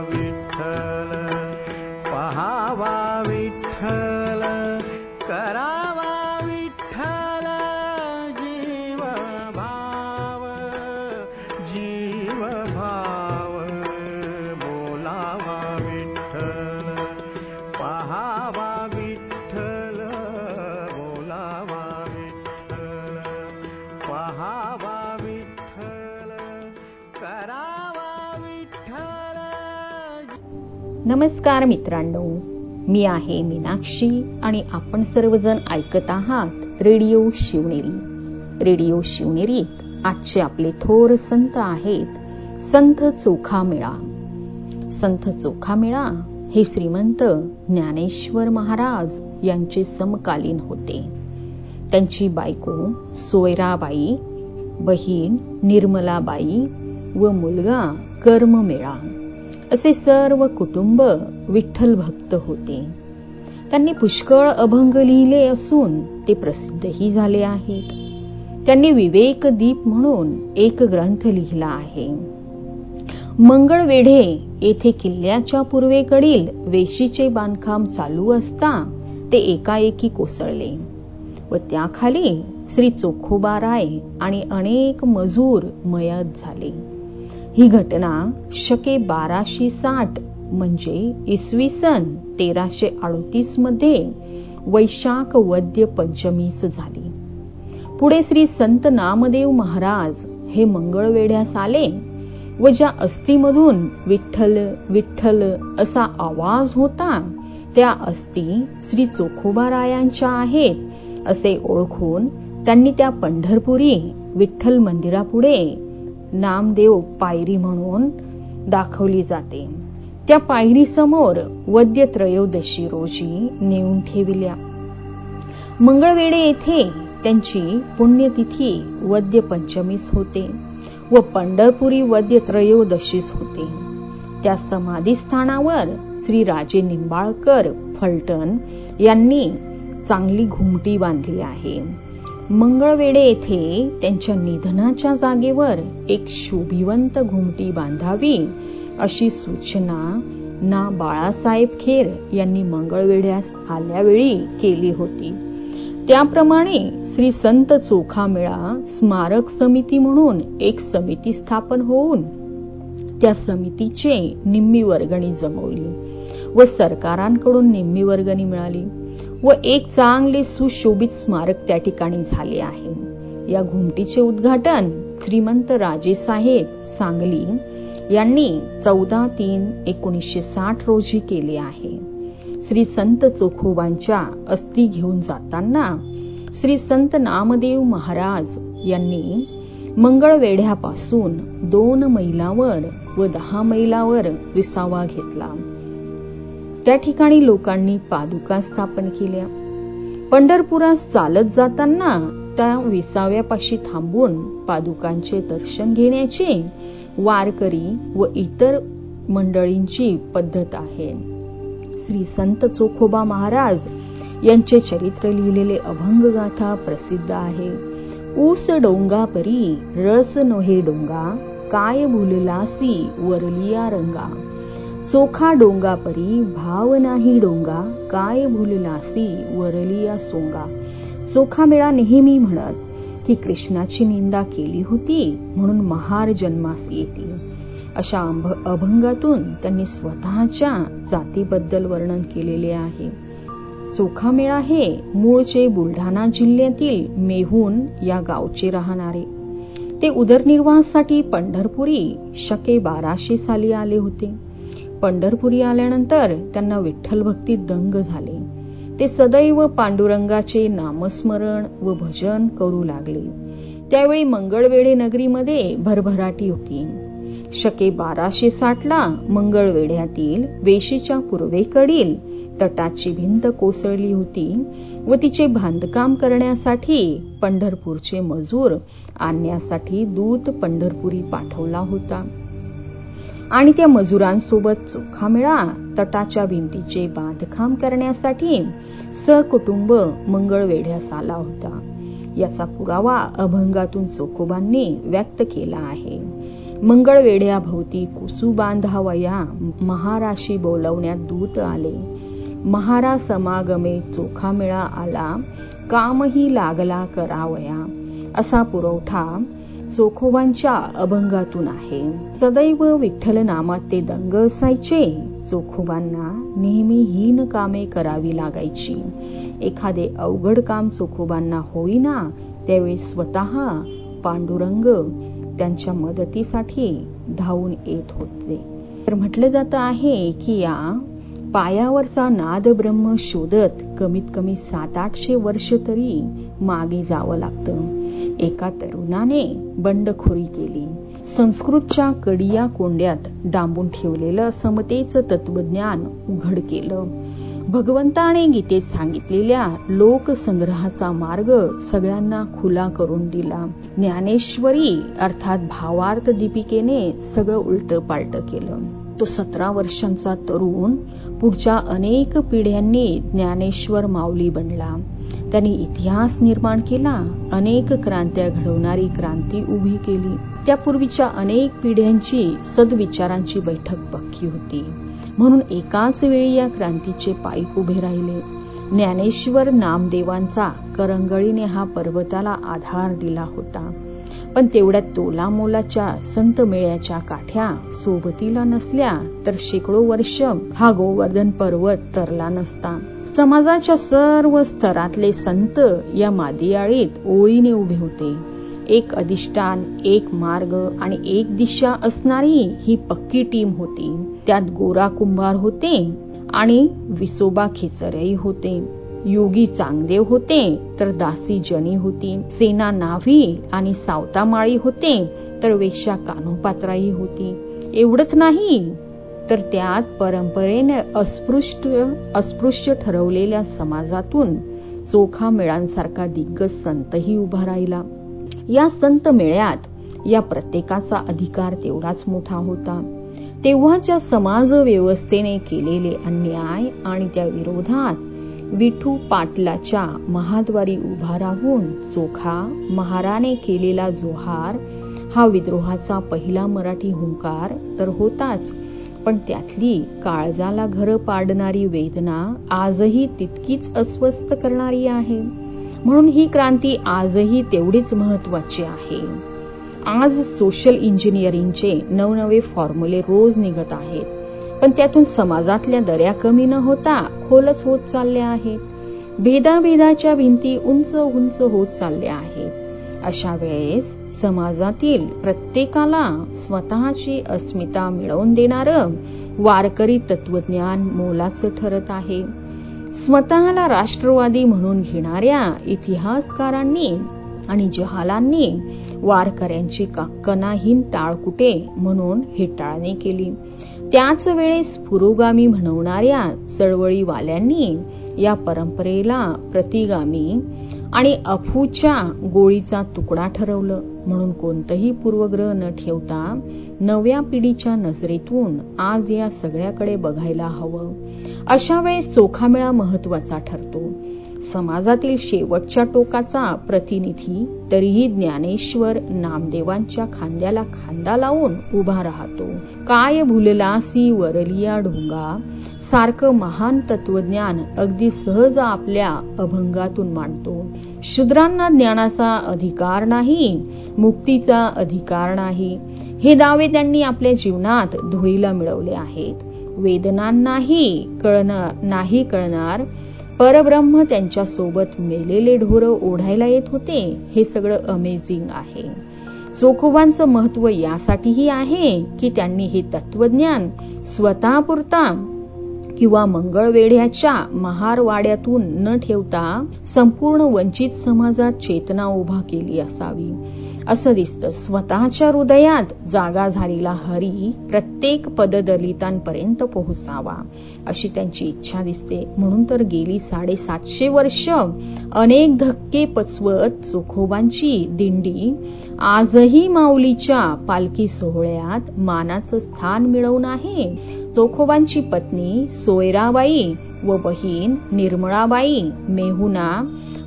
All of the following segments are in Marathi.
विठ्ठल नमस्कार मित्रांनो. मी आहे मीनाक्षी आणि आपण सर्वजण ऐकत आहात रेडिओ शिवनेरी. रेडिओ शिवनेरीत आजचे आपले थोर संत आहेत संत चोखामेळा. संत चोखामेळा हे श्रीमंत ज्ञानेश्वर महाराज यांचे समकालीन होते. त्यांची बायको सोयराबाई बहीण निर्मलाबाई व मुलगा कर्ममेळा. असे सर्व कुटुंब विठ्ठल भक्त होते. त्यांनी पुष्कळ अभंग लिहिले असून ते प्रसिद्धही झाले आहेत. त्यांनी विवेक दीप म्हणून एक ग्रंथ लिहिला आहे. मंगळवेढे येथे किल्ल्याच्या पूर्वेकडील वेशीचे बांधकाम चालू असता ते एकाएकी कोसळले व त्याखाली श्री चोखोबाराय आणि अनेक मजूर मयत झाले. ही घटना शके बाराशे साठ म्हणजे इसवी सन तेराशे अडतीसमध्ये वैशाख वद्य पंचमीस झाली. पुढे श्री संत नामदेव महाराज हे मंगळवेढ्यास आले व ज्या अस्थीमधून विठ्ठल विठ्ठल असा आवाज होता त्या अस्थी श्री चोखोबारायांच्या आहेत असे ओळखून त्यांनी त्या पंढरपुरी विठ्ठल मंदिरापुढे नामदेव पायरी म्हणून दाखवली जाते. त्या पायरी समोर वद्य त्रयोदशी रोजी नेऊन ठेविल्या. मंगळवेळे येथे त्यांची पुण्यतिथी वद्य पंचमीस होते व पंढरपुरी वद्य त्रयोदशीस होते. त्या समाधीस्थानावर श्री राजे निंबाळकर फलटण यांनी चांगली घुमटी बांधली आहे. मंगळवेढे येथे त्यांच्या निधनाच्या जागेवर एक शोभिवंत घुमटी बांधावी अशी सूचना ना बाळासाहेब खेर यांनी मंगळवेढ्यास आल्यावेळी केली होती. त्याप्रमाणे श्री संत चोखामेळा स्मारक समिती म्हणून एक समिती स्थापन होऊन त्या समितीचे निम्मी वर्गणी जमवली व सरकारांकडून निम्मी वर्गणी मिळाली. व एक चांगले सुशोभित स्मारक त्या ठिकाणी झाले आहे. या घुमटीचे उद्घाटन श्रीमंत राजेसाहेब सांगली यांनी चौदा तीन एकोणीसशे साठ रोजी केले आहे. श्री संत चोखोबांच्या अस्थी घेऊन जाताना श्री संत नामदेव महाराज यांनी मंगळवेढ्यापासून दोन मैलावर व दहा मैलावर विसावा घेतला. त्या ठिकाणी लोकांनी पादुका स्थापन केल्या. पंढरपुरास चालत जाताना त्या विसाव्यापाशी थांबून पादुकांचे दर्शन घेण्याचे वारकरी व इतर मंडळींची पद्धत आहे. श्री संत चोखोबा महाराज यांचे चरित्र लिहिलेले अभंग गाथा प्रसिद्ध आहे. ऊस डोंगा परी रस नोहे डोंगा काय भुललासी वरलिया रंगा. चोखा डोंगा परी भाव नाही डोंगा काय भुललासी वरलिया सोंगा. चोखा मेळा नेहमी म्हणत की कृष्णाची निंदा केली होती म्हणून महार जन्मास येतील अशा अभंगातून त्यांनी स्वतःच्या जातीबद्दल वर्णन केलेले आहे. चोखा मेळा हे मूळचे बुलढाणा जिल्ह्यातील मेहून या गावचे राहणारे. ते उदरनिर्वाहासाठी पंढरपुरी शके बाराशे साली आले होते. पंढरपुरी आल्यानंतर त्यांना विठ्ठल भक्तीत दंग झाले. ते सदैव पांडुरंगाचे नामस्मरण व भजन करू लागले. त्यावेळी मंगळवेढे नगरीमध्ये भरभराटी होती. शके बाराशे साठला मंगळवेढ्यातील वेशीच्या पूर्वेकडील तटाची भिंत कोसळली होती व तिचे बांधकाम करण्यासाठी पंढरपूरचे मजूर आणण्यासाठी दूत पंढरपुरी पाठवला होता. आणि त्या मजुरांसोबत चोखामेळा तटाच्या भिंतीचे बांधकाम करण्यासाठी सहकुटुंब मंगळवेढ्यास आला होता. याचा पुरावा अभंगातून चोखोबांनी व्यक्त केला आहे. मंगळवेढ्याभोवती कुसू बांधावया महाराशी बोलवण्यात दूत आले. महारा समागमे चोखा मिळा आला कामही लागला करावया. असा पुरवठा चोखोबांच्या अभंगातून आहे. सदैव विठ्ठल नामात ते दंग असायचे. चोखोबांना नेहमी हीन कामे करावी लागायची. एखादे अवघड काम चोखोबांना होईना त्यावेळी स्वतः पांडुरंग त्यांच्या मदतीसाठी धावून येत होते. तर म्हटलं जात आहे की या पायावरचा नाद ब्रह्म शोधत कमीत कमी सात आठशे वर्ष तरी मागे जावं लागतं. एका तरुणाने बंडखोरी केली. संस्कृतच्या कडिया कोंड्यात डांबून ठेवलेलं समतेचं तत्वज्ञान उघड केलं. भगवंताने गीतेत सांगितलेल्या लोकसंग्रहाचा मार्ग सगळ्यांना खुला करून दिला. ज्ञानेश्वरी अर्थात भावार्थ दीपिकेने सगळं उलट पालट केलं. तो सतरा वर्षांचा तरुण पुढच्या अनेक पिढ्यांनी ज्ञानेश्वर माऊली बनला. त्यांनी इतिहास निर्माण केला अनेक क्रांत्या घडवणारी क्रांती उभी केली. त्यापूर्वीच्या अनेक पिढ्यांची सद्विचारांची बैठक पक्की होती. म्हणून एकाच वेळी या क्रांतीचे पायीक उभे राहिले. ज्ञानेश्वर नामदेवांचा करंगळीने हा पर्वताला आधार दिला होता. पण तेवढ्या तोला मोलाच्या संत मेळ्याच्या काठ्या सोबतीला नसल्या तर शेकडो वर्ष हा गोवर्धन पर्वत तरला नसता. समाजाच्या सर्व स्तरातले संत या मादियाळीत ओळीने उभे होते. एक अधिष्ठान एक मार्ग आणि एक दिशा असणारी ही पक्की टीम होती. त्यात गोरा कुंभार होते आणि विसोबा खेचरही होते. योगी चांगदेव होते तर दासी जनी होती. सेना नाव्ही आणि सावतामाळी होते तर वेश्या कानोपात्राही होती. एवढंच नाही तर त्यात परंपरेने अस्पृष्ट अस्पृश्य ठरवलेल्या समाजातून चोखा मेळांसारखा दिग्गज संतही उभा राहिला. या संत मेळ्यात या प्रत्येकाचा अधिकार तेवढाच मोठा होता. तेव्हाच्या समाज व्यवस्थेने केलेले अन्याय आणि त्या विरोधात विठू पाटलाच्या महाद्वारी उभा राहून चोखा महाराने केलेला जोहार हा विद्रोहाचा पहिला मराठी हुंकार तर होताच. पण त्यातली काळजाला घर पाडणारी वेदना आजही तितकीच अस्वस्थ करणारी आहे. म्हणून ही क्रांती आजही तेवढीच महत्वाची आहे. आज सोशल इंजिनिअरिंगचे नवनवे फॉर्म्युले रोज निघत आहेत. पण त्यातून समाजातल्या दऱ्या कमी न होता खोलच होत चालल्या आहेत. भेदाभेदाच्या भिंती उंच उंच होत चालल्या आहेत. अशा वेळेस समाजातील प्रत्येकाला स्वतःची अस्मिता मिळवून देणार वारकरी तत्वज्ञान मोलाचं ठरत आहे. स्वतःला राष्ट्रवादी म्हणून घेणाऱ्या इतिहासकारांनी आणि जहालांनी वारकऱ्यांची कनाहीन टाळकुटे म्हणून हेटाळणी केली. त्याच वेळेस पुरोगामी म्हणवणाऱ्या चळवळीवाल्यांनी या परंपरेला प्रतिगामी आणि अफूच्या गोळीचा तुकडा ठरवलं. म्हणून कोणतंही पूर्वग्रह न ठेवता नव्या पिढीच्या नजरेतून आज या सगळ्याकडे बघायला हवं. अशा वेळेस चोखामेळा महत्त्वाचा ठरतो. समाजातील शेवटच्या टोकाचा प्रतिनिधी तरीही ज्ञानेश्वर नामदेवांच्या खांद्याला खांदा लावून उभा राहतो. काय भुललासी वरलिया ढोंगा? सारखं महान तत्वज्ञान अगदी सहज आपल्या अभंगातून मांडतो. शूद्रांना ज्ञानाचा अधिकार नाही मुक्तीचा अधिकार नाही. हे दावे त्यांनी आपल्या जीवनात धुळीला मिळवले आहेत. वेदनांनाही कळणार नाही कळणार परब्रह्म त्यांच्यासोबत मेलेले ढोर ओढायला येत होते. हे सगळं अमेझिंग आहे. चोखोबांचं महत्त्व यासाठीही आहे की त्यांनी हे तत्वज्ञान स्वतःपुरता किंवा मंगळवेढ्याच्या महारवाड्यातून न ठेवता संपूर्ण वंचित समाजात चेतना उभा केली असावी. असं दिसतं. स्वतःच्या हृदयात जागा झालेला हरी प्रत्येक पददलितांपर्यंत पोहोचावा अशी त्यांची इच्छा दिसते. म्हणून तर गेली साडेसातशे वर्ष अनेक धक्के पचवत चोखोबांची दिंडी आजही माऊलीच्या पालखी सोहळ्यात मानाचं स्थान मिळवून आहे. चोखोबांची पत्नी सोयराबाई व बहीण निर्मळाबाई मेहुना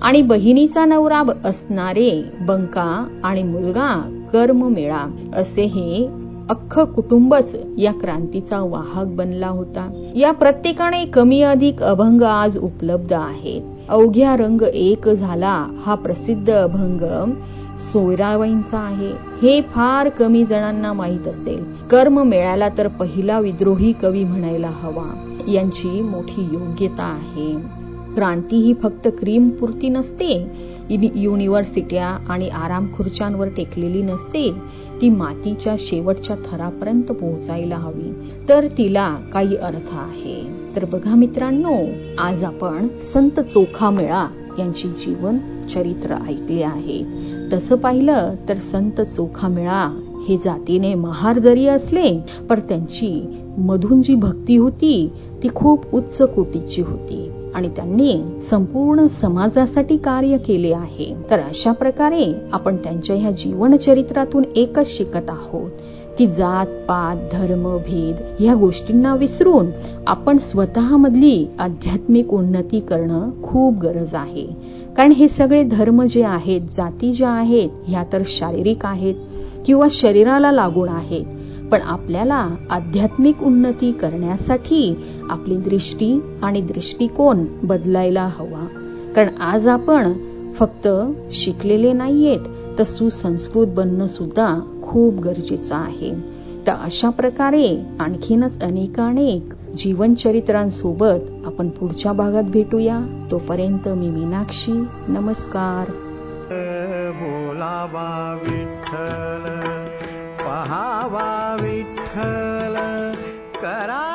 आणि बहिणीचा नवरा असणारे बंका आणि मुलगा कर्ममेळा असे हे अख्खं कुटुंबच या क्रांतीचा वाहक बनला होता. या प्रत्येकाने कमी अधिक अभंग आज उपलब्ध आहेत. अवघ्या रंग एक झाला हा प्रसिद्ध अभंग सोयराबाईंचा आहे. हे फार कमी जणांना माहीत असेल. कर्म मिळाला तर पहिला विद्रोही कवी म्हणायला हवा. यांची मोठी योग्यता आहे. क्रांती ही फक्त क्रीम पुरती नसते. युनिव्हर्सिट्या आणि आराम खुर्च्यांवर टेकलेली नसते. ती मातीच्या शेवटच्या थरापर्यंत पोहोचायला हवी. तर तिला काही अर्थ आहे. तर बघा मित्रांनो आज आपण संत चोखामेळा यांची जीवन चरित्र ऐकले आहे. तसं पाहिलं तर संत चोखामेळा हे जातीने महार जरी असले पण त्यांची मधून जी भक्ती होती. ती खूप उच्च कोटीची होती. आणि त्यांनी संपूर्ण समाजासाठी कार्य केले आहे. तर अशा प्रकारे आपण त्यांच्या ह्या जीवनचरित्रातून एकच शिकत आहोत की जात पात धर्म भेद या गोष्टींना विसरून आपण स्वतःमधली आध्यात्मिक उन्नती करणं खूप गरज आहे. कारण हे सगळे धर्म जे आहेत जाती ज्या आहेत ह्या तर शारीरिक आहेत किंवा शरीराला लागून आहेत. पण आपल्याला आध्यात्मिक उन्नती करण्यासाठी आपली दृष्टी आणि दृष्टिकोन बदलायला हवा. कारण आज आपण फक्त शिकलेले नाहीयेत तर सुसंस्कृत बनणं सुद्धा खूप गरजेचं आहे. तर अशा प्रकारे आणखीनच अनेकानेक जीवनचरित्रांसोबत आपण पुढच्या भागात भेटूया. तोपर्यंत मी मीनाक्षी नमस्कार. बोलावा विठ्ठल पहावा विठ्ठल करा